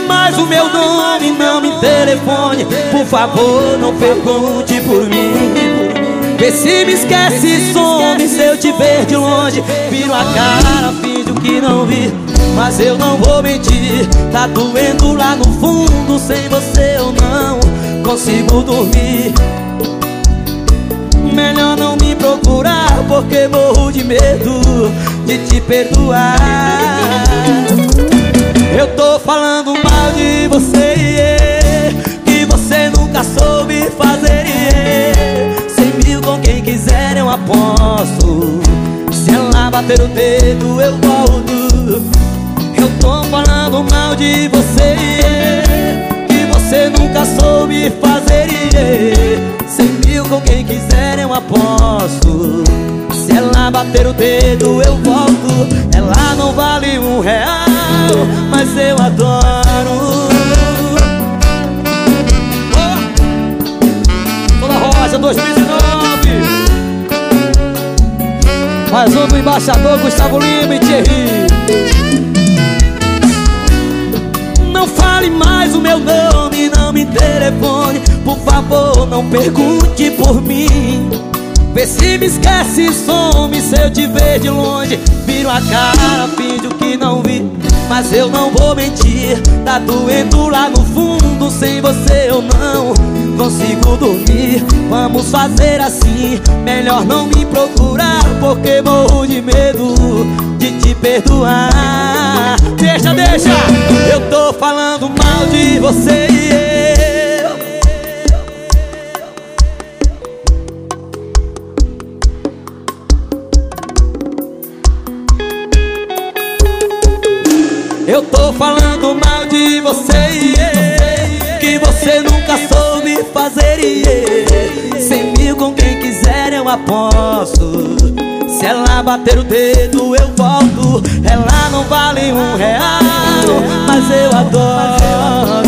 mais o meu nome, não me telefone. Por favor, não pergunte por mim. Vê se me esquece e some se eu te ver de longe. Viro a cara, finjo que não vi Mas eu não vou mentir. Tá doendo lá no fundo Sem você eu não consigo dormir. Melhor não me procurar Porque morro de medo de te perdoar falando mal de você yeah, Que você nunca soube fazer. Yeah. Cem mil com quem quiser eu aposto. Se ela bater o dedo eu volto. Eu tô falando mal de você yeah, Que você nunca soube fazer. Cem mil com quem quiser eu aposto. Se ela bater o dedo eu volto Mas eu adoro. Oh! Rosa 2019 Mais um do embaixador Gustavo Lima e Thierry. Não fale mais o meu nome, não me telefone. Por favor, não pergunte por mim. Vê se me esquece some se eu te ver de longe. Viro a cara, finjo que não vi Mas eu não vou mentir Tá doendo lá no fundo. Sem você eu não consigo dormir. Vamos fazer assim Melhor não me procurar Porque morro de medo de te perdoar. Deixa, deixa Eu tô falando mal de você Eu tô falando mal de você Que você nunca soube fazer. Sem mil com quem quiser eu aposto. Se ela bater o dedo eu volto. Ela não vale um real Mas eu adoro.